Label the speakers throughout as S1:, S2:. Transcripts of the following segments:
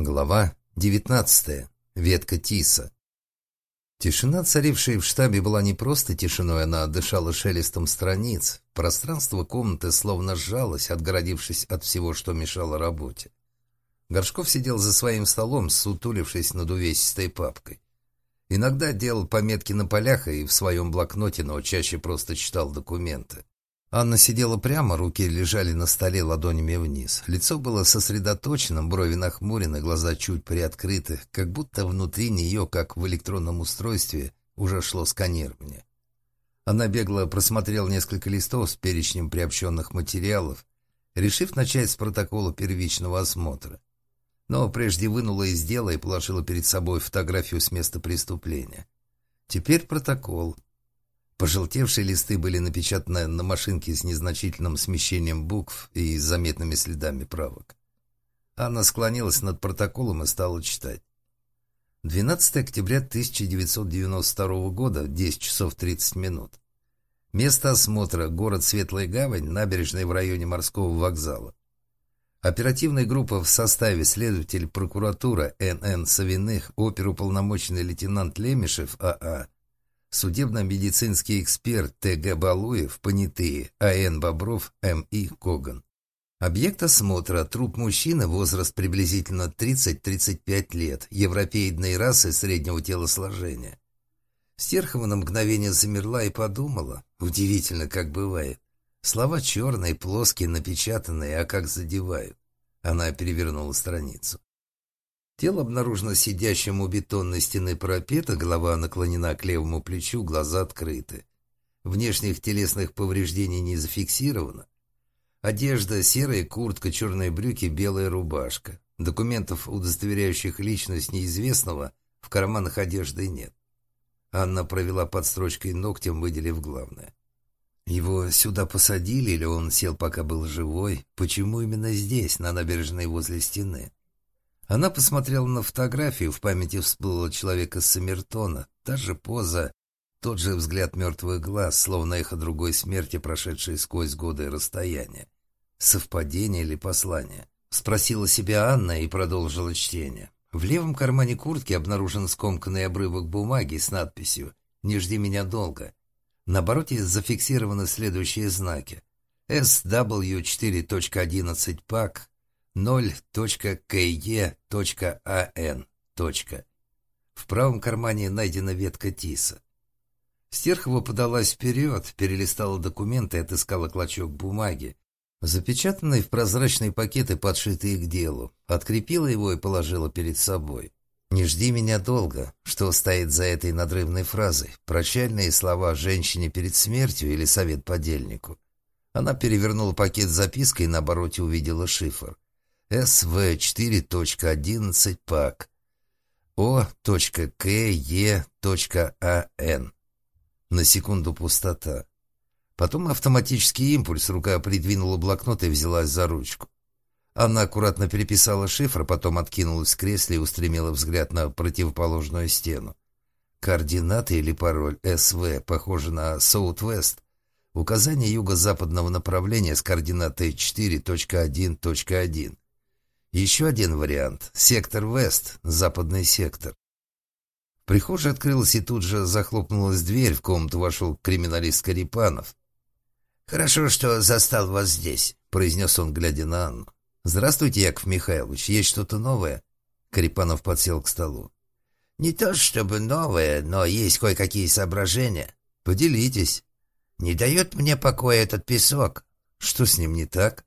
S1: Глава 19. Ветка Тиса. Тишина, царившая в штабе, была не просто тишиной, она дышала шелестом страниц. Пространство комнаты словно сжалось, отгородившись от всего, что мешало работе. Горшков сидел за своим столом, сутулившись над увесистой папкой. Иногда делал пометки на полях и в своем блокноте, но чаще просто читал документы. Анна сидела прямо, руки лежали на столе ладонями вниз. Лицо было сосредоточенным, брови нахмурены, глаза чуть приоткрыты, как будто внутри нее, как в электронном устройстве, уже шло сканирование. Она бегло просмотрела несколько листов с перечнем приобщенных материалов, решив начать с протокола первичного осмотра. Но прежде вынула из дела и положила перед собой фотографию с места преступления. Теперь протокол — Пожелтевшие листы были напечатаны на машинке с незначительным смещением букв и заметными следами правок. Анна склонилась над протоколом и стала читать. 12 октября 1992 года, 10 часов 30 минут. Место осмотра – город Светлая Гавань, набережная в районе морского вокзала. Оперативная группа в составе следователь прокуратура Н.Н. Савиных, оперуполномоченный лейтенант Лемешев А.А., судебно-медицинский эксперт Т.Г. Балуев, понятые, А.Н. Бобров, М.И. Коган. Объект осмотра – труп мужчины, возраст приблизительно 30-35 лет, европеидной расы среднего телосложения. Стерхова на мгновение замерла и подумала, удивительно, как бывает. Слова черные, плоские, напечатанные, а как задевают. Она перевернула страницу. Тело обнаружено сидящим у бетонной стены парапета, голова наклонена к левому плечу, глаза открыты. Внешних телесных повреждений не зафиксировано. Одежда, серая куртка, черные брюки, белая рубашка. Документов, удостоверяющих личность неизвестного, в карманах одежды нет. Анна провела под строчкой ногтем, выделив главное. Его сюда посадили или он сел, пока был живой? Почему именно здесь, на набережной возле стены? Она посмотрела на фотографию, в памяти всплыла человека Саммертона, та же поза, тот же взгляд мертвых глаз, словно эхо другой смерти, прошедшей сквозь годы и расстояние. Совпадение или послание? Спросила себя Анна и продолжила чтение. В левом кармане куртки обнаружен скомканный обрывок бумаги с надписью «Не жди меня долго». На обороте зафиксированы следующие знаки. SW4.11 ПАК 0.ke.an. В правом кармане найдена ветка тиса. Стерхова подалась вперед, перелистала документы и отыскала клочок бумаги, запечатанный в прозрачные пакеты, подшитые к делу, открепила его и положила перед собой. «Не жди меня долго», что стоит за этой надрывной фразой, прощальные слова женщине перед смертью или совет подельнику. Она перевернула пакет с запиской и на обороте увидела шифр. СВ4.11 ПАК О.КЕ.АН На секунду пустота. Потом автоматический импульс, рука придвинула блокнот и взялась за ручку. Она аккуратно переписала шифр, потом откинулась с кресла и устремила взгляд на противоположную стену. Координаты или пароль СВ похожи на Southwest. Указание юго-западного направления с координатой 4.1.1. Еще один вариант. Сектор Вест, западный сектор. В прихожей открылась и тут же захлопнулась дверь. В комнату вошел криминалист Карипанов. «Хорошо, что застал вас здесь», — произнес он, глядя на Анну. «Здравствуйте, Яков Михайлович. Есть что-то новое?» Карипанов подсел к столу. «Не то чтобы новое, но есть кое-какие соображения. Поделитесь. Не дает мне покоя этот песок. Что с ним не так?»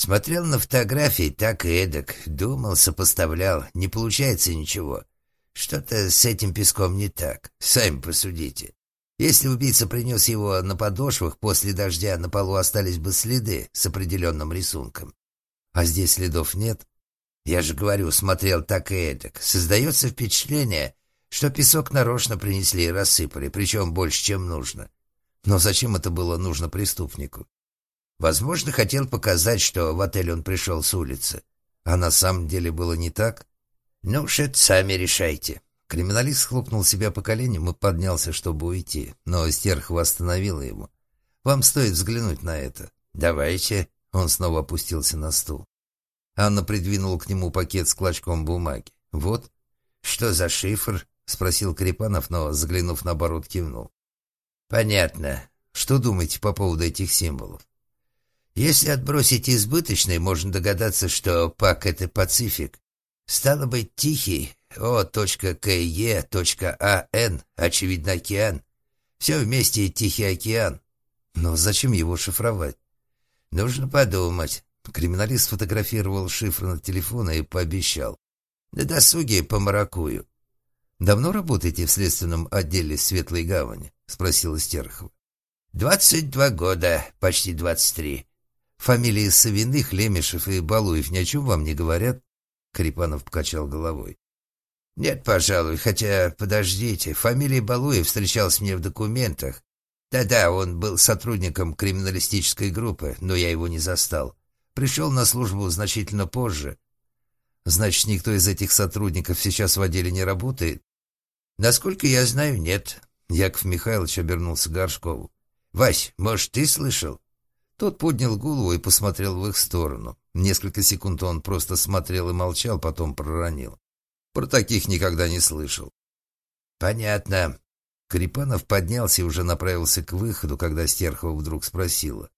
S1: Смотрел на фотографии так и эдак, думал, сопоставлял, не получается ничего. Что-то с этим песком не так, сами посудите. Если убийца принес его на подошвах, после дождя на полу остались бы следы с определенным рисунком. А здесь следов нет. Я же говорю, смотрел так и эдак. Создается впечатление, что песок нарочно принесли и рассыпали, причем больше, чем нужно. Но зачем это было нужно преступнику? Возможно, хотел показать, что в отель он пришел с улицы. А на самом деле было не так? Ну уж это сами решайте. Криминалист хлопнул себя по коленям и поднялся, чтобы уйти, но Стерхова остановила его. «Вам стоит взглянуть на это». «Давайте». Он снова опустился на стул. Анна придвинула к нему пакет с клочком бумаги. «Вот». «Что за шифр?» — спросил Крепанов, но, заглянув на оборот, кивнул. «Понятно. Что думаете по поводу этих символов?» «Если отбросить избыточные, можно догадаться, что ПАК — это Пацифик. Стало быть, Тихий, О.КЕ.АН, очевидно, океан. Все вместе Тихий океан. Но зачем его шифровать? Нужно подумать. Криминалист сфотографировал шифр на телефон и пообещал. На досуге помаракую. «Давно работаете в следственном отделе Светлой Гавани?» — спросила Стерхова. «Двадцать два года, почти двадцать три. Фамилии Савиных, Лемешев и Балуев ни о чем вам не говорят?» Карипанов покачал головой. «Нет, пожалуй, хотя, подождите, фамилия Балуев встречалась мне в документах. Да-да, он был сотрудником криминалистической группы, но я его не застал. Пришел на службу значительно позже. Значит, никто из этих сотрудников сейчас в отделе не работает? Насколько я знаю, нет. Яков Михайлович обернулся Горшкову. «Вась, может, ты слышал?» Тот поднял голову и посмотрел в их сторону. Несколько секунд он просто смотрел и молчал, потом проронил. Про таких никогда не слышал. «Понятно. Карипанов поднялся и уже направился к выходу, когда Стерхова вдруг спросила.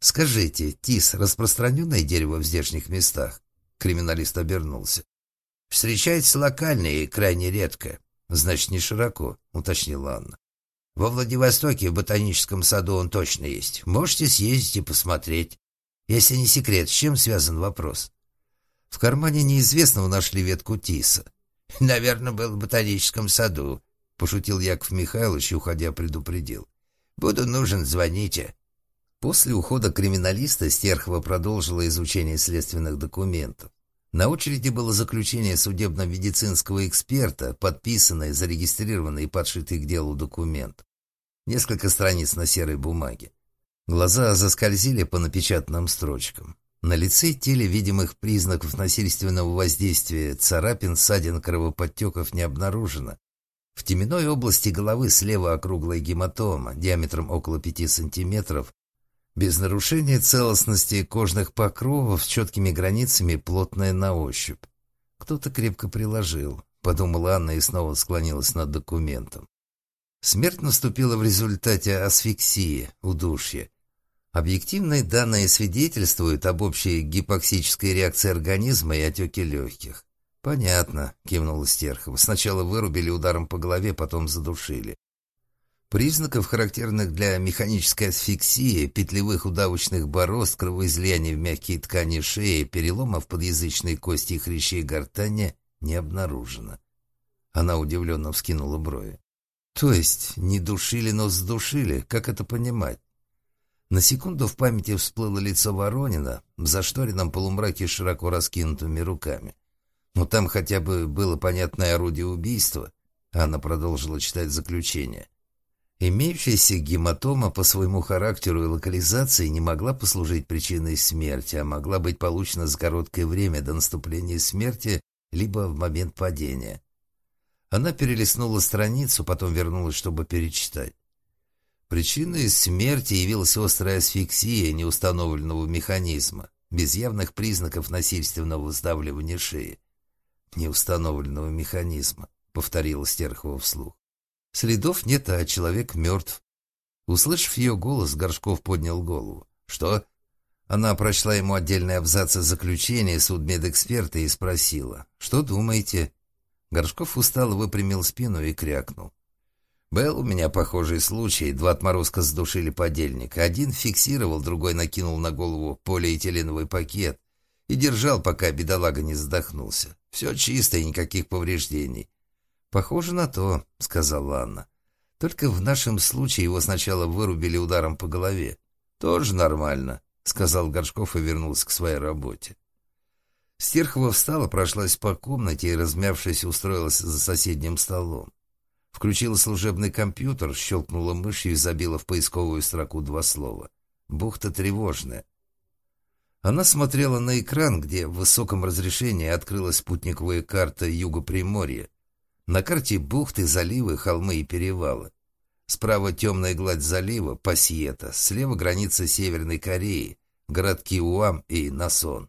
S1: «Скажите, тис — распространенное дерево в здешних местах?» Криминалист обернулся. «Встречается локально и крайне редко. Значит, не широко», — уточнила Анна. «Во Владивостоке в ботаническом саду он точно есть. Можете съездить и посмотреть. Если не секрет, с чем связан вопрос?» В кармане неизвестного нашли ветку тиса. «Наверное, был в ботаническом саду», — пошутил Яков Михайлович уходя, предупредил. «Буду нужен, звоните». После ухода криминалиста Стерхова продолжила изучение следственных документов. На очереди было заключение судебно-медицинского эксперта, подписанное, зарегистрированное и подшитый к делу документ. Несколько страниц на серой бумаге. Глаза заскользили по напечатанным строчкам. На лице теле видимых признаков насильственного воздействия царапин, ссадин, кровоподтеков не обнаружено. В теменной области головы слева округлая гематома диаметром около 5 сантиметров, без нарушения целостности кожных покровов с четкими границами, плотная на ощупь. Кто-то крепко приложил, подумала Анна и снова склонилась над документом. Смерть наступила в результате асфиксии, удушья. Объективные данные свидетельствуют об общей гипоксической реакции организма и отеке легких. «Понятно», — кивнула Стерхова. «Сначала вырубили ударом по голове, потом задушили. Признаков, характерных для механической асфиксии, петлевых удавочных борозд, кровоизлияния в мягкие ткани шеи, переломов подъязычной кости и хрящей гортани не обнаружено». Она удивленно вскинула брови. «То есть не душили, но сдушили? Как это понимать?» На секунду в памяти всплыло лицо Воронина в зашторенном полумраке широко раскинутыми руками. Но там хотя бы было понятное орудие убийства. Анна продолжила читать заключение. Имеющаяся гематома по своему характеру и локализации не могла послужить причиной смерти, а могла быть получена за короткое время до наступления смерти либо в момент падения. Она перелистнула страницу, потом вернулась, чтобы перечитать. Причиной смерти явилась острая асфиксия неустановленного механизма, без явных признаков насильственного сдавливания шеи неустановленного механизма», — повторила Стерхова вслух. «Следов нет, а человек мертв». Услышав ее голос, Горшков поднял голову. «Что?» Она прочла ему отдельный абзац заключения судмедэксперта и спросила. «Что думаете?» Горшков устало выпрямил спину и крякнул. «Был у меня похожий случай. Два отморозка задушили подельника. Один фиксировал, другой накинул на голову полиэтиленовый пакет и держал, пока бедолага не задохнулся. Все чисто и никаких повреждений. «Похоже на то», — сказала Анна. «Только в нашем случае его сначала вырубили ударом по голове». «Тоже нормально», — сказал Горшков и вернулся к своей работе. Стерхова встала, прошлась по комнате и, размявшись, устроилась за соседним столом. Включила служебный компьютер, щелкнула мышью и забила в поисковую строку два слова. «Бухта тревожная». Она смотрела на экран, где в высоком разрешении открылась спутниковая карта Юга Приморья. На карте бухты, заливы, холмы и перевалы. Справа темная гладь залива, Пасьета, слева граница Северной Кореи, городки Уам и Насон.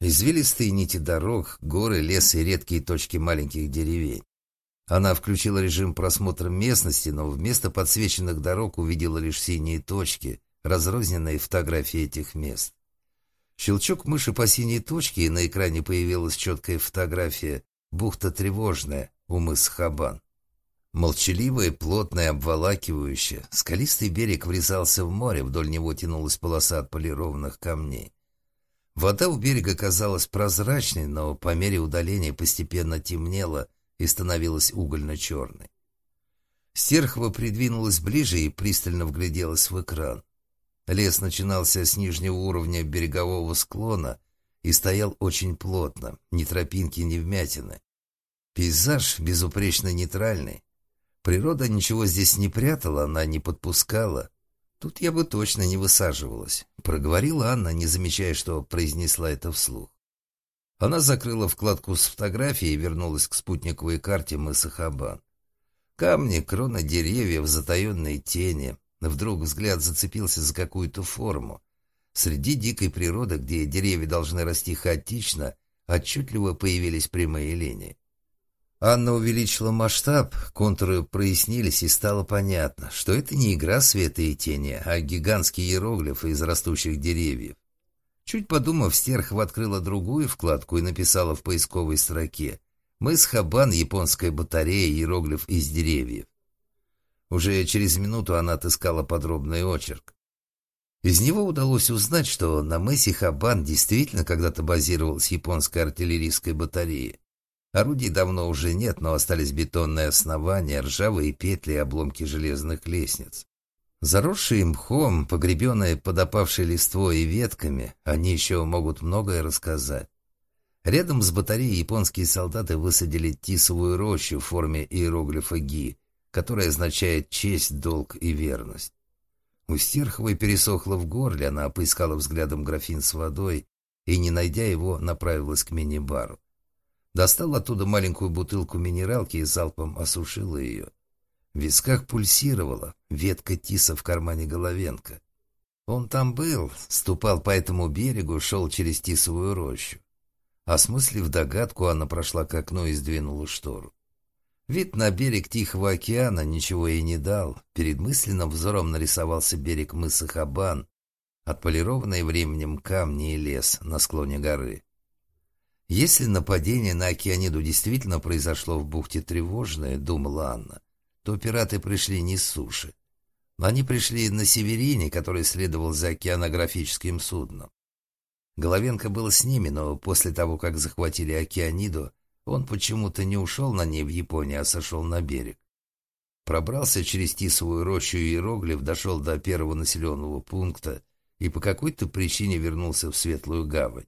S1: Извилистые нити дорог, горы, лес и редкие точки маленьких деревень. Она включила режим просмотра местности, но вместо подсвеченных дорог увидела лишь синие точки, разрозненные фотографии этих мест. Щелчок мыши по синей точке, и на экране появилась четкая фотография «Бухта тревожная» у мыса Хабан. Молчаливая, плотная, обволакивающая, скалистый берег врезался в море, вдоль него тянулась полоса отполированных камней. Вода у берега казалась прозрачной, но по мере удаления постепенно темнела и становилась угольно-черной. Стерхова придвинулась ближе и пристально вгляделась в экран. Лес начинался с нижнего уровня берегового склона и стоял очень плотно, ни тропинки, ни вмятины. Пейзаж безупречно нейтральный. Природа ничего здесь не прятала, она не подпускала. Тут я бы точно не высаживалась, проговорила Анна, не замечая, что произнесла это вслух. Она закрыла вкладку с фотографией и вернулась к спутниковой карте мыса Хабан. Камни, крона деревьев, затаенные тени. Вдруг взгляд зацепился за какую-то форму. Среди дикой природы, где деревья должны расти хаотично, отчетливо появились прямые линии. Анна увеличила масштаб, контуры прояснились, и стало понятно, что это не игра света и тени, а гигантские иероглифы из растущих деревьев. Чуть подумав, Стерхова открыла другую вкладку и написала в поисковой строке «Мыс Хабан, японская батарея, иероглиф из деревьев». Уже через минуту она отыскала подробный очерк. Из него удалось узнать, что на мысе Хабан действительно когда-то базировалась японская артиллерийская батарея. Орудий давно уже нет, но остались бетонные основания, ржавые петли и обломки железных лестниц. Заросшие мхом, погребенные под опавшей листвой и ветками, они еще могут многое рассказать. Рядом с батареей японские солдаты высадили тисовую рощу в форме иероглифа «Ги», которая означает честь, долг и верность. У Стерховой пересохло в горле, она поискала взглядом графин с водой и, не найдя его, направилась к мини-бару. Достала оттуда маленькую бутылку минералки и залпом осушила ее. В висках пульсировала ветка тиса в кармане Головенко. Он там был, ступал по этому берегу, шел через тисовую рощу. Осмыслив догадку, она прошла к окну и сдвинула штору. Вид на берег Тихого океана ничего ей не дал. Перед мысленным взором нарисовался берег мыса Хабан, отполированные временем камни и лес на склоне горы. Если нападение на океаниду действительно произошло в бухте Тревожное, думала Анна, то пираты пришли не с суши. Они пришли на Северине, который следовал за океанографическим судном. Головенко был с ними, но после того, как захватили океаниду, он почему-то не ушел на ней в Японию, а сошел на берег. Пробрался через Тисовую рощу иероглиф, дошел до первого населенного пункта и по какой-то причине вернулся в Светлую Гавань.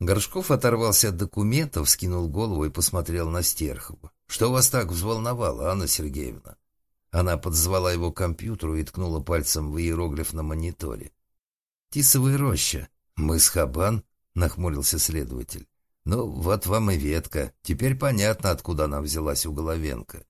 S1: Горшков оторвался от документов, скинул голову и посмотрел на Стерхову. «Что вас так взволновало, Анна Сергеевна?» Она подзвала его к компьютеру и ткнула пальцем в иероглиф на мониторе. «Тисовая роща. Мыс Хабан?» — нахмурился следователь. «Ну, вот вам и ветка. Теперь понятно, откуда она взялась у Головенко.